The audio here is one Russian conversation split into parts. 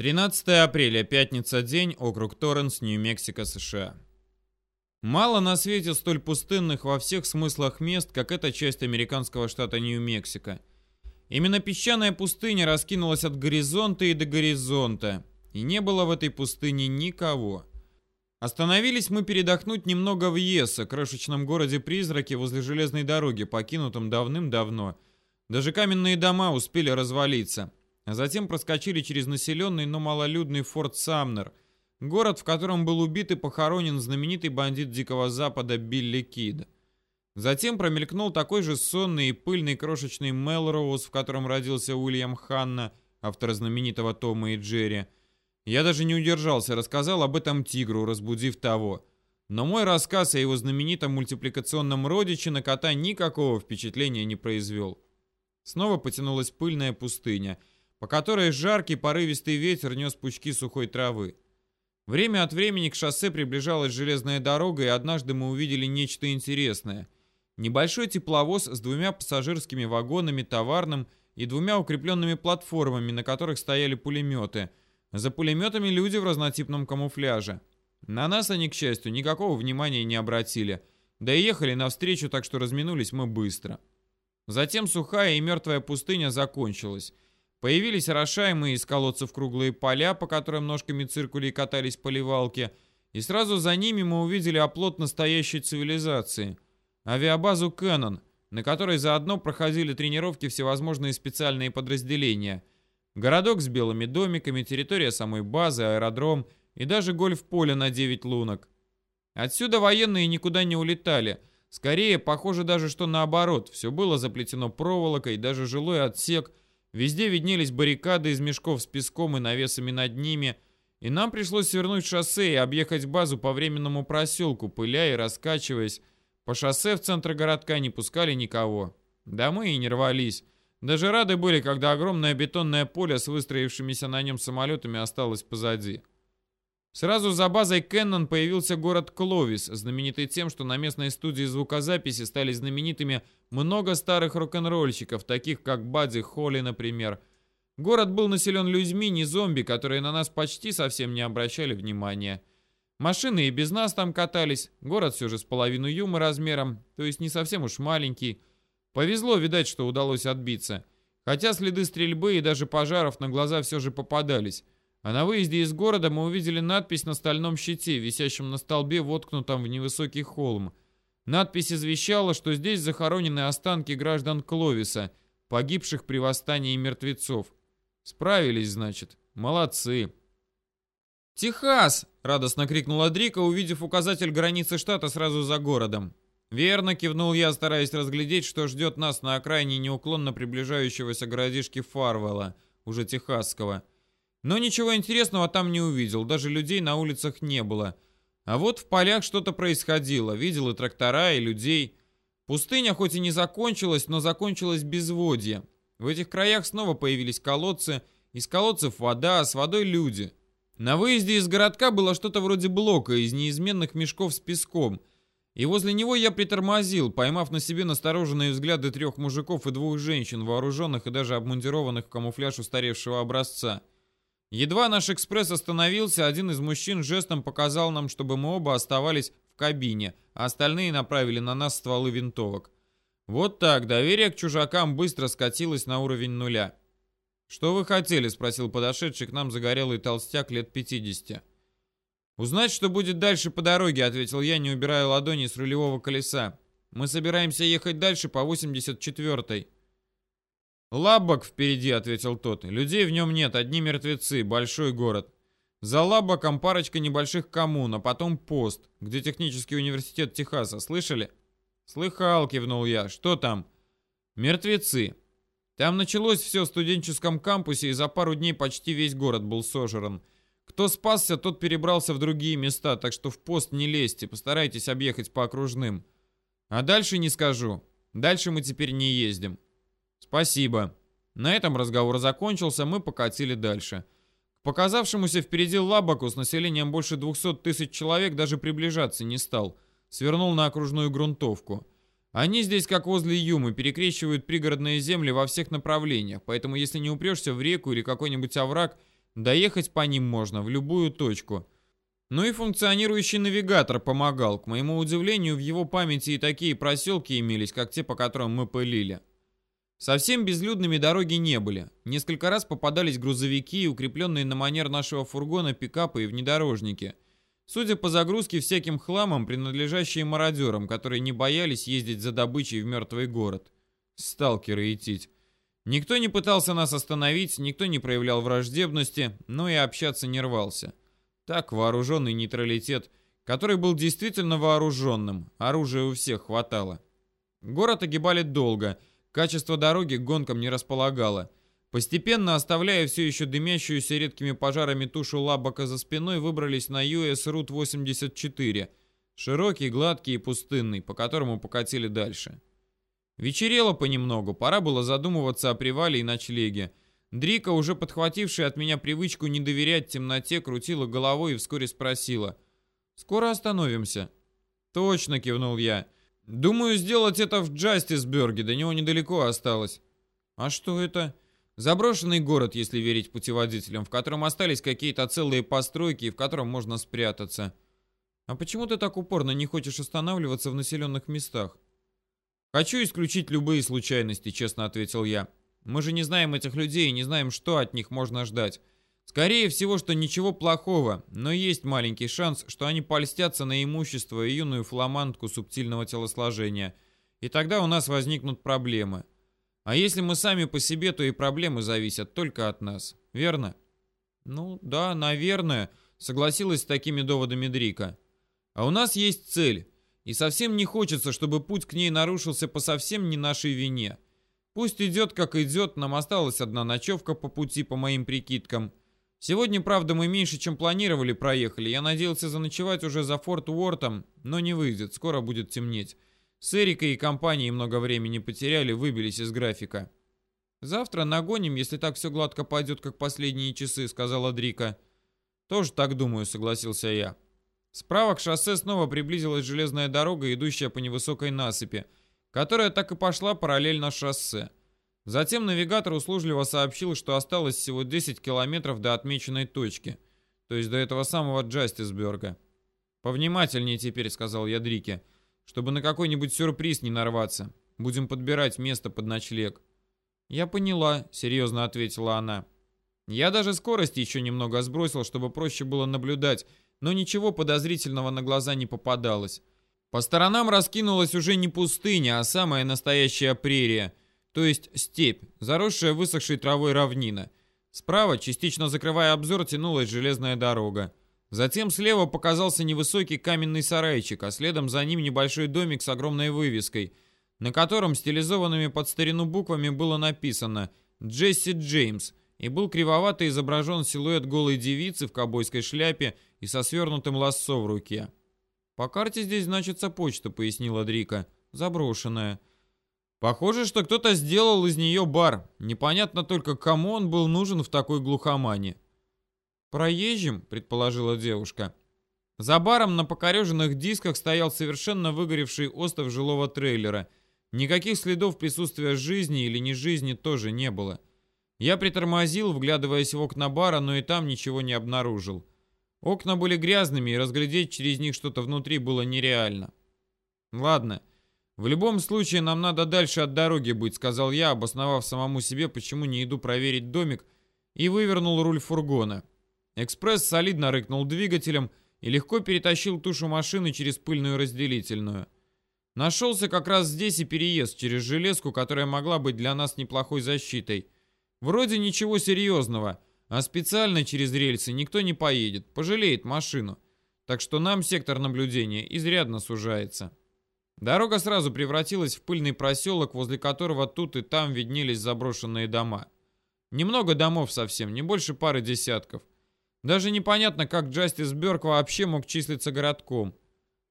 13 апреля, пятница, день, округ Торренс, Нью-Мексико, США. Мало на свете столь пустынных во всех смыслах мест, как эта часть американского штата Нью-Мексико. Именно песчаная пустыня раскинулась от горизонта и до горизонта, и не было в этой пустыне никого. Остановились мы передохнуть немного в Еса, крошечном городе-призраке возле железной дороги, покинутом давным-давно. Даже каменные дома успели развалиться а затем проскочили через населенный, но малолюдный форт Самнер, город, в котором был убит и похоронен знаменитый бандит Дикого Запада Билли Кид. Затем промелькнул такой же сонный и пыльный крошечный Мелроуз, в котором родился Уильям Ханна, автор знаменитого Тома и Джерри. Я даже не удержался, рассказал об этом тигру, разбудив того. Но мой рассказ о его знаменитом мультипликационном родиче на кота никакого впечатления не произвел. Снова потянулась пыльная пустыня — по которой жаркий порывистый ветер нес пучки сухой травы. Время от времени к шоссе приближалась железная дорога, и однажды мы увидели нечто интересное. Небольшой тепловоз с двумя пассажирскими вагонами, товарным и двумя укрепленными платформами, на которых стояли пулеметы. За пулеметами люди в разнотипном камуфляже. На нас они, к счастью, никакого внимания не обратили. Да и ехали навстречу, так что разминулись мы быстро. Затем сухая и мертвая пустыня закончилась. Появились орошаемые из колодцев круглые поля, по которым ножками циркулей катались поливалки, и сразу за ними мы увидели оплот настоящей цивилизации. Авиабазу «Кэннон», на которой заодно проходили тренировки всевозможные специальные подразделения. Городок с белыми домиками, территория самой базы, аэродром и даже гольф-поле на 9 лунок. Отсюда военные никуда не улетали. Скорее, похоже даже, что наоборот. Все было заплетено проволокой, даже жилой отсек – Везде виднелись баррикады из мешков с песком и навесами над ними, и нам пришлось свернуть шоссе и объехать базу по временному проселку, пыля и раскачиваясь. По шоссе в центр городка не пускали никого. Да мы и не рвались. Даже рады были, когда огромное бетонное поле с выстроившимися на нем самолетами осталось позади. Сразу за базой Кеннон появился город Кловис, знаменитый тем, что на местной студии звукозаписи стали знаменитыми много старых рок-н-ролльщиков, таких как Бадди Холли, например. Город был населен людьми, не зомби, которые на нас почти совсем не обращали внимания. Машины и без нас там катались, город все же с половину юма размером, то есть не совсем уж маленький. Повезло, видать, что удалось отбиться. Хотя следы стрельбы и даже пожаров на глаза все же попадались. А на выезде из города мы увидели надпись на стальном щите, висящем на столбе, воткнутом в невысокий холм. Надпись извещала, что здесь захоронены останки граждан Кловиса, погибших при восстании мертвецов. Справились, значит. Молодцы. «Техас!» — радостно крикнула Дрика, увидев указатель границы штата сразу за городом. «Верно», — кивнул я, стараясь разглядеть, что ждет нас на окраине неуклонно приближающегося городишки Фарвелла, уже техасского. Но ничего интересного там не увидел, даже людей на улицах не было. А вот в полях что-то происходило, видел и трактора, и людей. Пустыня хоть и не закончилась, но закончилась безводье. В этих краях снова появились колодцы, из колодцев вода, а с водой люди. На выезде из городка было что-то вроде блока из неизменных мешков с песком, и возле него я притормозил, поймав на себе настороженные взгляды трех мужиков и двух женщин, вооруженных и даже обмундированных в камуфляж устаревшего образца. Едва наш экспресс остановился, один из мужчин жестом показал нам, чтобы мы оба оставались в кабине, а остальные направили на нас стволы винтовок. Вот так, доверие к чужакам быстро скатилось на уровень нуля. «Что вы хотели?» — спросил подошедший к нам загорелый толстяк лет 50. «Узнать, что будет дальше по дороге», — ответил я, не убирая ладони с рулевого колеса. «Мы собираемся ехать дальше по 84-й». «Лаббок впереди», — ответил тот. «Людей в нем нет, одни мертвецы, большой город. За Лаббоком парочка небольших коммун, а потом пост, где технический университет Техаса. Слышали?» «Слыхал», — кивнул я. «Что там?» «Мертвецы. Там началось все в студенческом кампусе, и за пару дней почти весь город был сожран. Кто спасся, тот перебрался в другие места, так что в пост не лезьте, постарайтесь объехать по окружным. А дальше не скажу. Дальше мы теперь не ездим». «Спасибо». На этом разговор закончился, мы покатили дальше. К показавшемуся впереди Лабаку с населением больше 200 тысяч человек даже приближаться не стал. Свернул на окружную грунтовку. Они здесь, как возле Юмы, перекрещивают пригородные земли во всех направлениях, поэтому если не упрешься в реку или какой-нибудь овраг, Доехать по ним можно в любую точку. Ну и функционирующий навигатор помогал. К моему удивлению, в его памяти и такие проселки имелись, как те, по которым мы пылили. Совсем безлюдными дороги не были. Несколько раз попадались грузовики, укрепленные на манер нашего фургона пикапы и внедорожники. Судя по загрузке всяким хламом, принадлежащие мародерам, которые не боялись ездить за добычей в мертвый город. Сталкеры идти. Никто не пытался нас остановить, никто не проявлял враждебности, но и общаться не рвался. Так, вооруженный нейтралитет, который был действительно вооруженным, оружия у всех хватало. Город огибали долго, качество дороги к гонкам не располагало. Постепенно, оставляя все еще дымящуюся редкими пожарами тушу лабака за спиной, выбрались на US Route 84, широкий, гладкий и пустынный, по которому покатили дальше. Вечерело понемногу, пора было задумываться о привале и ночлеге. Дрика, уже подхватившая от меня привычку не доверять темноте, крутила головой и вскоре спросила. «Скоро остановимся?» «Точно», — кивнул я. «Думаю, сделать это в Джастисберге, до него недалеко осталось». «А что это?» «Заброшенный город, если верить путеводителям, в котором остались какие-то целые постройки и в котором можно спрятаться». «А почему ты так упорно не хочешь останавливаться в населенных местах?» «Хочу исключить любые случайности», — честно ответил я. Мы же не знаем этих людей и не знаем, что от них можно ждать. Скорее всего, что ничего плохого, но есть маленький шанс, что они польстятся на имущество и юную фламандку субтильного телосложения. И тогда у нас возникнут проблемы. А если мы сами по себе, то и проблемы зависят только от нас. Верно? Ну, да, наверное, согласилась с такими доводами Дрика. А у нас есть цель. И совсем не хочется, чтобы путь к ней нарушился по совсем не нашей вине. Пусть идет, как идет, нам осталась одна ночевка по пути, по моим прикидкам. Сегодня, правда, мы меньше, чем планировали, проехали. Я надеялся заночевать уже за Форт Уортом, но не выйдет, скоро будет темнеть. С Эрикой и компанией много времени потеряли, выбились из графика. «Завтра нагоним, если так все гладко пойдет, как последние часы», — сказала Дрика. «Тоже так думаю», — согласился я. Справа к шоссе снова приблизилась железная дорога, идущая по невысокой насыпи — которая так и пошла параллельно шоссе. Затем навигатор услужливо сообщил, что осталось всего 10 километров до отмеченной точки, то есть до этого самого Джастисберга. «Повнимательнее теперь», — сказал я Дрике, — «чтобы на какой-нибудь сюрприз не нарваться. Будем подбирать место под ночлег». «Я поняла», — серьезно ответила она. Я даже скорость еще немного сбросил, чтобы проще было наблюдать, но ничего подозрительного на глаза не попадалось. По сторонам раскинулась уже не пустыня, а самая настоящая прерия, то есть степь, заросшая высохшей травой равнина. Справа, частично закрывая обзор, тянулась железная дорога. Затем слева показался невысокий каменный сарайчик, а следом за ним небольшой домик с огромной вывеской, на котором стилизованными под старину буквами было написано «Джесси Джеймс», и был кривовато изображен силуэт голой девицы в кобойской шляпе и со свернутым лассо в руке. «По карте здесь значится почта», — пояснила Дрика. «Заброшенная». «Похоже, что кто-то сделал из нее бар. Непонятно только, кому он был нужен в такой глухомане». «Проезжим», — предположила девушка. За баром на покореженных дисках стоял совершенно выгоревший остов жилого трейлера. Никаких следов присутствия жизни или не жизни тоже не было. Я притормозил, вглядываясь в окна бара, но и там ничего не обнаружил. Окна были грязными, и разглядеть через них что-то внутри было нереально. «Ладно, в любом случае нам надо дальше от дороги быть», — сказал я, обосновав самому себе, почему не иду проверить домик, и вывернул руль фургона. Экспресс солидно рыкнул двигателем и легко перетащил тушу машины через пыльную разделительную. Нашелся как раз здесь и переезд через железку, которая могла быть для нас неплохой защитой. Вроде ничего серьезного — а специально через рельсы никто не поедет, пожалеет машину. Так что нам сектор наблюдения изрядно сужается. Дорога сразу превратилась в пыльный проселок, возле которого тут и там виднелись заброшенные дома. Немного домов совсем, не больше пары десятков. Даже непонятно, как Джастис Бёрк вообще мог числиться городком.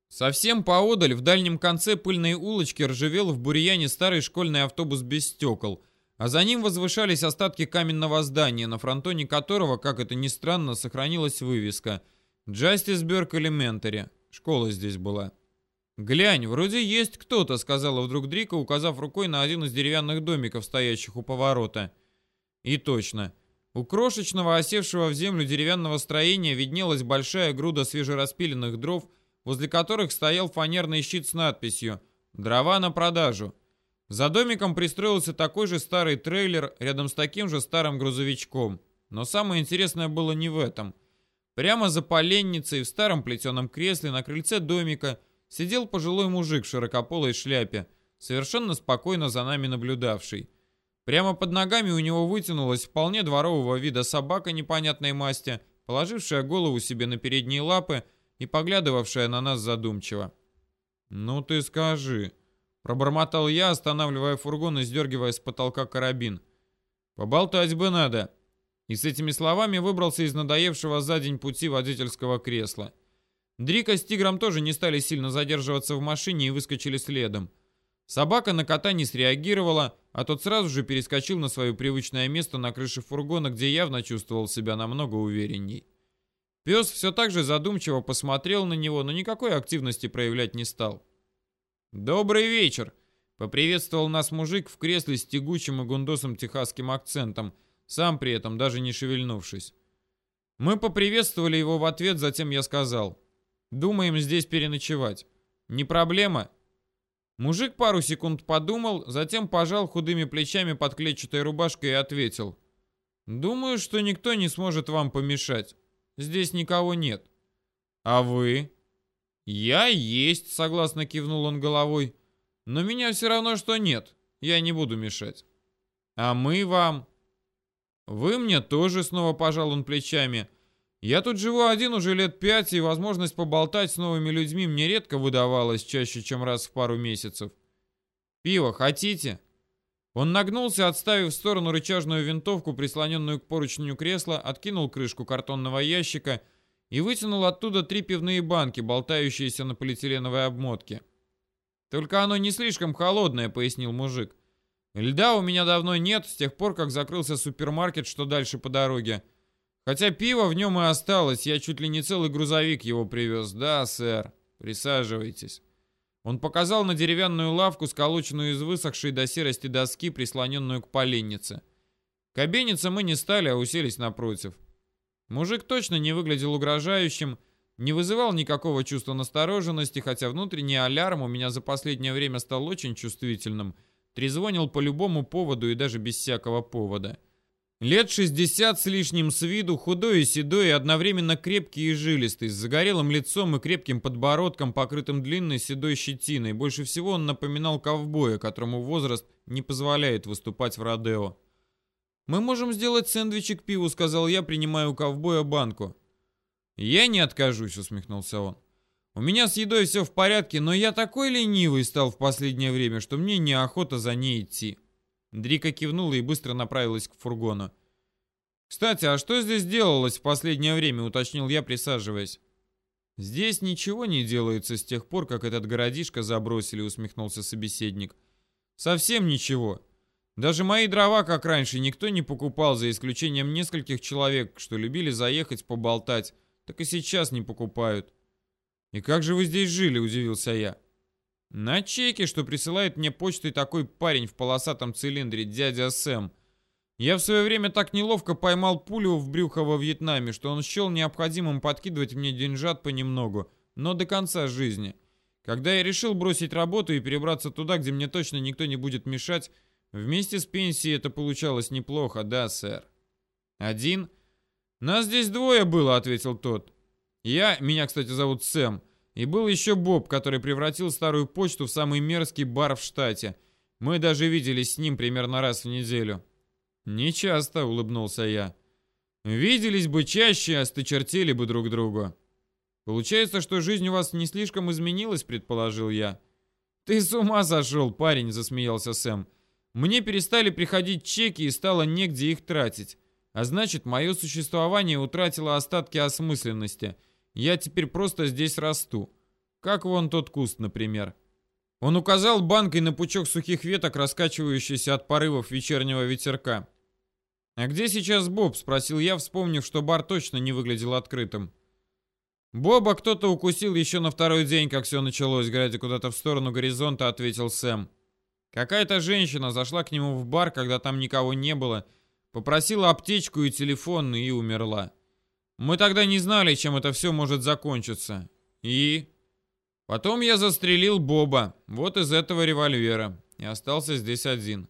Совсем поодаль, в дальнем конце пыльной улочки, ржавел в бурьяне старый школьный автобус без стекол, а за ним возвышались остатки каменного здания, на фронтоне которого, как это ни странно, сохранилась вывеска «Джастисберг Элементари». Школа здесь была. «Глянь, вроде есть кто-то», — сказала вдруг Дрика, указав рукой на один из деревянных домиков, стоящих у поворота. И точно. у крошечного осевшего в землю деревянного строения виднелась большая груда свежераспиленных дров, возле которых стоял фанерный щит с надписью «Дрова на продажу». За домиком пристроился такой же старый трейлер рядом с таким же старым грузовичком. Но самое интересное было не в этом. Прямо за поленницей в старом плетеном кресле на крыльце домика сидел пожилой мужик в широкополой шляпе, совершенно спокойно за нами наблюдавший. Прямо под ногами у него вытянулась вполне дворового вида собака непонятной масти, положившая голову себе на передние лапы и поглядывавшая на нас задумчиво. «Ну ты скажи», — пробормотал я, останавливая фургон и сдергивая с потолка карабин. «Поболтать бы надо». И с этими словами выбрался из надоевшего за день пути водительского кресла. Дрика с тигром тоже не стали сильно задерживаться в машине и выскочили следом. Собака на кота не среагировала, а тот сразу же перескочил на свое привычное место на крыше фургона, где явно чувствовал себя намного уверенней. Пес все так же задумчиво посмотрел на него, но никакой активности проявлять не стал. «Добрый вечер!» — поприветствовал нас мужик в кресле с тягучим и гундосом техасским акцентом, сам при этом даже не шевельнувшись. Мы поприветствовали его в ответ, затем я сказал. «Думаем здесь переночевать. Не проблема?» Мужик пару секунд подумал, затем пожал худыми плечами под клетчатой рубашкой и ответил. «Думаю, что никто не сможет вам помешать. Здесь никого нет». «А вы?» «Я есть», — согласно кивнул он головой. «Но меня все равно, что нет. Я не буду мешать». «А мы вам?» «Вы мне тоже», — снова пожал он плечами. Я тут живу один уже лет пять, и возможность поболтать с новыми людьми мне редко выдавалась чаще, чем раз в пару месяцев. Пиво хотите? Он нагнулся, отставив в сторону рычажную винтовку, прислоненную к поручню кресла, откинул крышку картонного ящика и вытянул оттуда три пивные банки, болтающиеся на полиэтиленовой обмотке. «Только оно не слишком холодное», — пояснил мужик. «Льда у меня давно нет, с тех пор, как закрылся супермаркет, что дальше по дороге. Хотя пиво в нем и осталось, я чуть ли не целый грузовик его привез. Да, сэр, присаживайтесь. Он показал на деревянную лавку, сколоченную из высохшей до серости доски, прислоненную к поленнице. Кабениться мы не стали, а уселись напротив. Мужик точно не выглядел угрожающим, не вызывал никакого чувства настороженности, хотя внутренний алярм у меня за последнее время стал очень чувствительным, трезвонил по любому поводу и даже без всякого повода. Лет 60 с лишним с виду, худой и седой, одновременно крепкий и жилистый, с загорелым лицом и крепким подбородком, покрытым длинной седой щетиной. Больше всего он напоминал ковбоя, которому возраст не позволяет выступать в Родео. «Мы можем сделать сэндвичи к пиву», — сказал я, принимая у ковбоя банку. «Я не откажусь», — усмехнулся он. «У меня с едой все в порядке, но я такой ленивый стал в последнее время, что мне неохота за ней идти». Дрика кивнула и быстро направилась к фургону. «Кстати, а что здесь делалось в последнее время?» — уточнил я, присаживаясь. «Здесь ничего не делается с тех пор, как этот городишко забросили», — усмехнулся собеседник. «Совсем ничего. Даже мои дрова, как раньше, никто не покупал, за исключением нескольких человек, что любили заехать поболтать, так и сейчас не покупают». «И как же вы здесь жили?» — удивился я. На чеке, что присылает мне почтой такой парень в полосатом цилиндре, дядя Сэм. Я в свое время так неловко поймал пулю в брюхо во Вьетнаме, что он счел необходимым подкидывать мне деньжат понемногу, но до конца жизни. Когда я решил бросить работу и перебраться туда, где мне точно никто не будет мешать, вместе с пенсией это получалось неплохо, да, сэр? Один? Нас здесь двое было, ответил тот. Я, меня, кстати, зовут Сэм, и был еще Боб, который превратил старую почту в самый мерзкий бар в штате. Мы даже виделись с ним примерно раз в неделю. «Не часто», — улыбнулся я. «Виделись бы чаще, осточертели бы друг другу». «Получается, что жизнь у вас не слишком изменилась», — предположил я. «Ты с ума сошел, парень», — засмеялся Сэм. «Мне перестали приходить чеки и стало негде их тратить. А значит, мое существование утратило остатки осмысленности». Я теперь просто здесь расту. Как вон тот куст, например. Он указал банкой на пучок сухих веток, раскачивающийся от порывов вечернего ветерка. «А где сейчас Боб?» — спросил я, вспомнив, что бар точно не выглядел открытым. «Боба кто-то укусил еще на второй день, как все началось», — глядя куда-то в сторону горизонта, ответил Сэм. Какая-то женщина зашла к нему в бар, когда там никого не было, Попросила аптечку и телефон и умерла. Мы тогда не знали, чем это все может закончиться. И... Потом я застрелил Боба, вот из этого револьвера, и остался здесь один.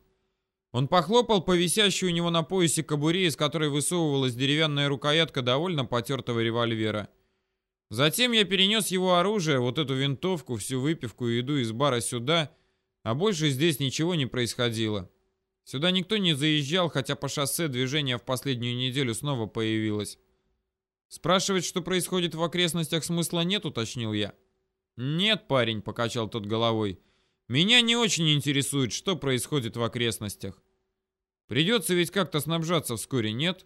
Он похлопал по висящей у него на поясе кобуре, из которой высовывалась деревянная рукоятка довольно потертого револьвера. Затем я перенес его оружие, вот эту винтовку, всю выпивку и еду из бара сюда, а больше здесь ничего не происходило. Сюда никто не заезжал, хотя по шоссе движение в последнюю неделю снова появилось. Спрашивать, что происходит в окрестностях, смысла нет, уточнил я. Нет, парень, покачал тот головой. Меня не очень интересует, что происходит в окрестностях. Придется ведь как-то снабжаться вскоре, нет?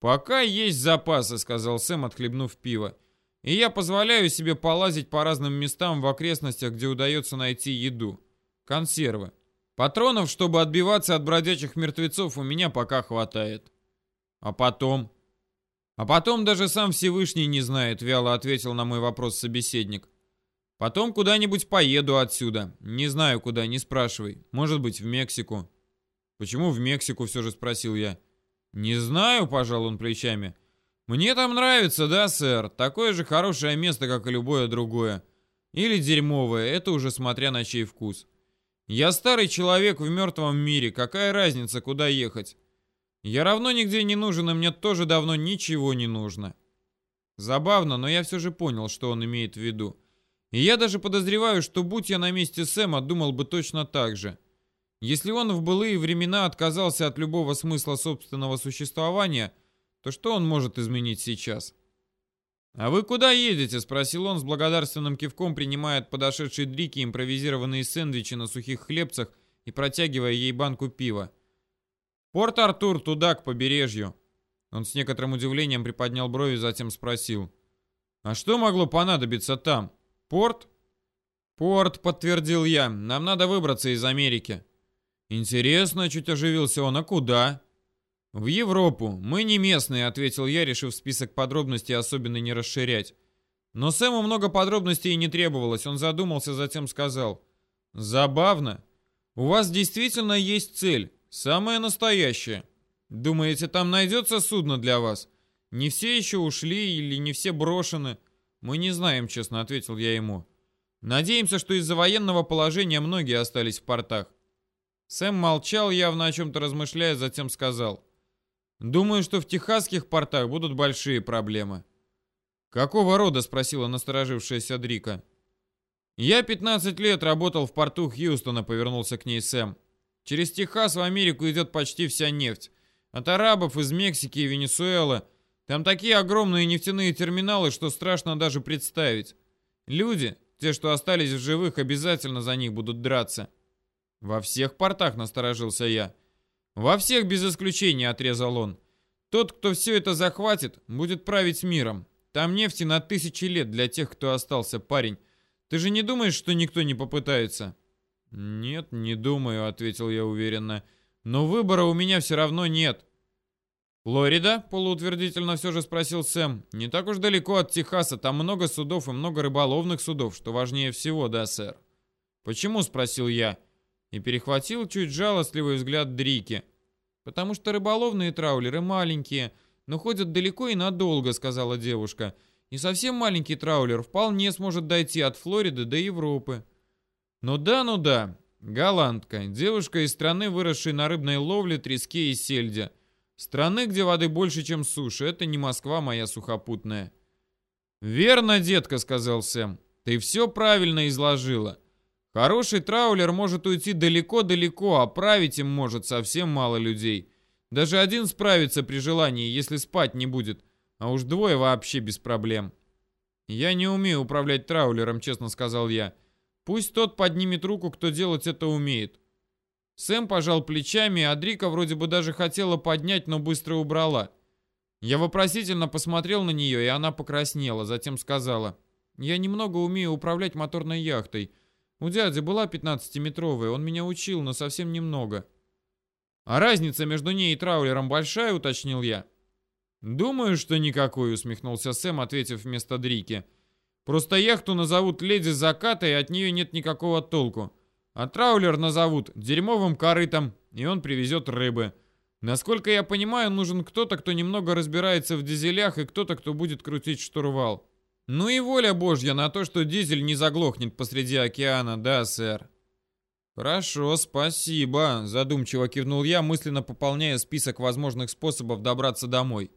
Пока есть запасы, сказал Сэм, отхлебнув пиво. И я позволяю себе полазить по разным местам в окрестностях, где удается найти еду. Консервы. Патронов, чтобы отбиваться от бродячих мертвецов, у меня пока хватает. А потом? А потом даже сам Всевышний не знает, вяло ответил на мой вопрос собеседник. Потом куда-нибудь поеду отсюда. Не знаю куда, не спрашивай. Может быть, в Мексику. Почему в Мексику, все же спросил я. Не знаю, пожал он плечами. Мне там нравится, да, сэр? Такое же хорошее место, как и любое другое. Или дерьмовое, это уже смотря на чей вкус. Я старый человек в мертвом мире, какая разница, куда ехать? Я равно нигде не нужен, и мне тоже давно ничего не нужно. Забавно, но я все же понял, что он имеет в виду. И я даже подозреваю, что будь я на месте Сэма, думал бы точно так же. Если он в былые времена отказался от любого смысла собственного существования, то что он может изменить сейчас? «А вы куда едете?» — спросил он с благодарственным кивком, принимая от подошедшей Дрики импровизированные сэндвичи на сухих хлебцах и протягивая ей банку пива. «Порт-Артур, туда, к побережью». Он с некоторым удивлением приподнял брови, затем спросил. «А что могло понадобиться там? Порт?» «Порт», — подтвердил я. «Нам надо выбраться из Америки». «Интересно», — чуть оживился он. «А куда?» «В Европу. Мы не местные», — ответил я, решив список подробностей особенно не расширять. Но Сэму много подробностей и не требовалось. Он задумался, затем сказал. «Забавно. У вас действительно есть цель. Самое настоящее. Думаете, там найдется судно для вас? Не все еще ушли или не все брошены? Мы не знаем, честно ответил я ему. Надеемся, что из-за военного положения многие остались в портах. Сэм молчал, явно о чем-то размышляя, затем сказал. Думаю, что в техасских портах будут большие проблемы. «Какого рода?» — спросила насторожившаяся Дрика. «Я 15 лет работал в порту Хьюстона», — повернулся к ней Сэм. Через Техас в Америку идет почти вся нефть. От арабов из Мексики и Венесуэлы. Там такие огромные нефтяные терминалы, что страшно даже представить. Люди, те, что остались в живых, обязательно за них будут драться. Во всех портах насторожился я. Во всех без исключения, отрезал он. Тот, кто все это захватит, будет править миром. Там нефти на тысячи лет для тех, кто остался, парень. Ты же не думаешь, что никто не попытается? «Нет, не думаю», — ответил я уверенно. «Но выбора у меня все равно нет». «Флорида?» — полуутвердительно все же спросил Сэм. «Не так уж далеко от Техаса. Там много судов и много рыболовных судов, что важнее всего, да, сэр?» «Почему?» — спросил я. И перехватил чуть жалостливый взгляд Дрики. «Потому что рыболовные траулеры маленькие, но ходят далеко и надолго», — сказала девушка. «И совсем маленький траулер вполне сможет дойти от Флориды до Европы». Ну да, ну да. Голландка. Девушка из страны, выросшей на рыбной ловле, треске и сельде. Страны, где воды больше, чем суши. Это не Москва моя сухопутная. «Верно, детка», — сказал Сэм. «Ты все правильно изложила. Хороший траулер может уйти далеко-далеко, а править им может совсем мало людей. Даже один справится при желании, если спать не будет, а уж двое вообще без проблем». «Я не умею управлять траулером», — честно сказал я. Пусть тот поднимет руку, кто делать это умеет. Сэм пожал плечами, а Дрика вроде бы даже хотела поднять, но быстро убрала. Я вопросительно посмотрел на нее, и она покраснела, затем сказала. «Я немного умею управлять моторной яхтой. У дяди была 15-метровая, он меня учил, но совсем немного». «А разница между ней и траулером большая?» — уточнил я. «Думаю, что никакой», — усмехнулся Сэм, ответив вместо Дрики. «Дрики». Просто яхту назовут «Леди заката» и от нее нет никакого толку. А траулер назовут дерьмовым корытом, и он привезет рыбы. Насколько я понимаю, нужен кто-то, кто немного разбирается в дизелях, и кто-то, кто будет крутить штурвал. Ну и воля божья на то, что дизель не заглохнет посреди океана, да, сэр. Хорошо, спасибо, задумчиво кивнул я, мысленно пополняя список возможных способов добраться домой.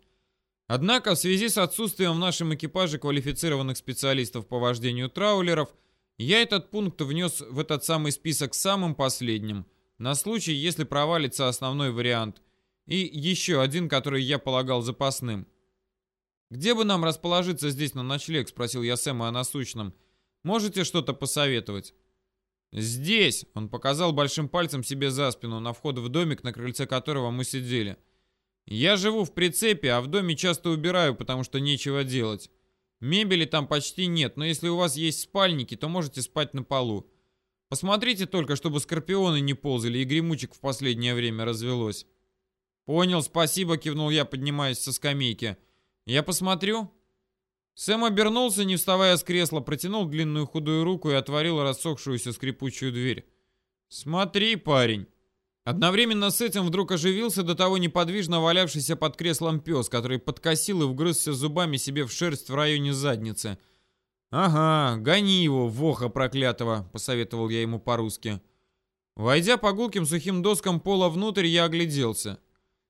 Однако в связи с отсутствием в нашем экипаже квалифицированных специалистов по вождению траулеров, я этот пункт внес в этот самый список самым последним, на случай, если провалится основной вариант, и еще один, который я полагал запасным. «Где бы нам расположиться здесь на ночлег?» — спросил я Сэма о насущном. «Можете что-то посоветовать?» «Здесь!» — он показал большим пальцем себе за спину, на вход в домик, на крыльце которого мы сидели. Я живу в прицепе, а в доме часто убираю, потому что нечего делать. Мебели там почти нет, но если у вас есть спальники, то можете спать на полу. Посмотрите только, чтобы скорпионы не ползали и гремучек в последнее время развелось. Понял, спасибо, кивнул я, поднимаясь со скамейки. Я посмотрю. Сэм обернулся, не вставая с кресла, протянул длинную худую руку и отворил рассохшуюся скрипучую дверь. Смотри, парень. Одновременно с этим вдруг оживился до того неподвижно валявшийся под креслом пес, который подкосил и вгрызся зубами себе в шерсть в районе задницы. «Ага, гони его, воха проклятого», — посоветовал я ему по-русски. Войдя по гулким сухим доскам пола внутрь, я огляделся.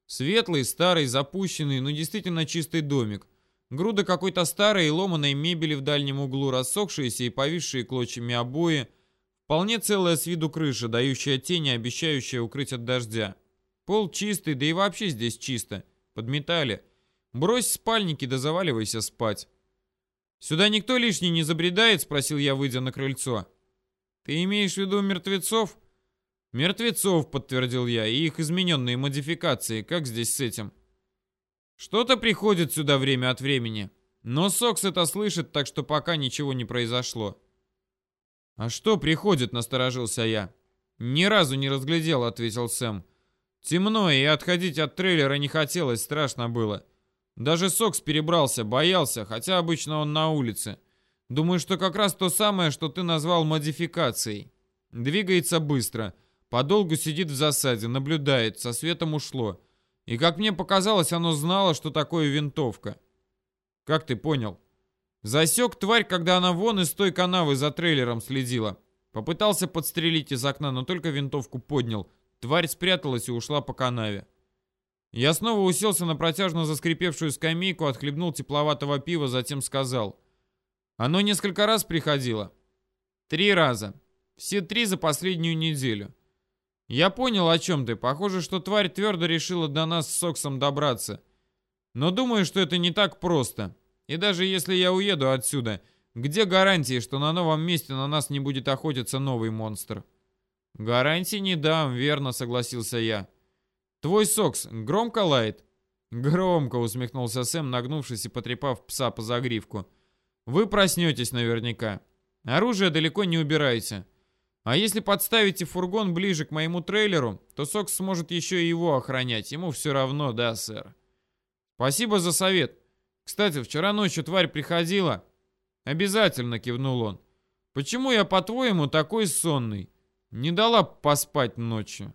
Светлый, старый, запущенный, но действительно чистый домик. Груда какой-то старой и ломаной мебели в дальнем углу, рассохшиеся и повисшие клочьями обои — Вполне целая с виду крыша, дающая тени, обещающая укрыть от дождя. Пол чистый, да и вообще здесь чисто. Подметали. Брось спальники да заваливайся спать. «Сюда никто лишний не забредает?» — спросил я, выйдя на крыльцо. «Ты имеешь в виду мертвецов?» «Мертвецов», — подтвердил я, — «и их измененные модификации. Как здесь с этим?» «Что-то приходит сюда время от времени. Но Сокс это слышит, так что пока ничего не произошло». «А что приходит?» — насторожился я. «Ни разу не разглядел», — ответил Сэм. «Темно, и отходить от трейлера не хотелось, страшно было. Даже Сокс перебрался, боялся, хотя обычно он на улице. Думаю, что как раз то самое, что ты назвал модификацией. Двигается быстро, подолгу сидит в засаде, наблюдает, со светом ушло. И как мне показалось, оно знало, что такое винтовка. Как ты понял?» Засек тварь, когда она вон из той канавы за трейлером следила. Попытался подстрелить из окна, но только винтовку поднял. Тварь спряталась и ушла по канаве. Я снова уселся на протяжно заскрипевшую скамейку, отхлебнул тепловатого пива, затем сказал. Оно несколько раз приходило. Три раза. Все три за последнюю неделю. Я понял, о чем ты. Похоже, что тварь твердо решила до нас с Соксом добраться. Но думаю, что это не так просто. И даже если я уеду отсюда, где гарантии, что на новом месте на нас не будет охотиться новый монстр? Гарантии не дам, верно, согласился я. Твой Сокс громко лает? Громко, усмехнулся Сэм, нагнувшись и потрепав пса по загривку. Вы проснетесь наверняка. Оружие далеко не убирайте. А если подставите фургон ближе к моему трейлеру, то Сокс сможет еще и его охранять. Ему все равно, да, сэр. Спасибо за совет. Кстати, вчера ночью тварь приходила. Обязательно, кивнул он. Почему я, по-твоему, такой сонный? Не дала поспать ночью.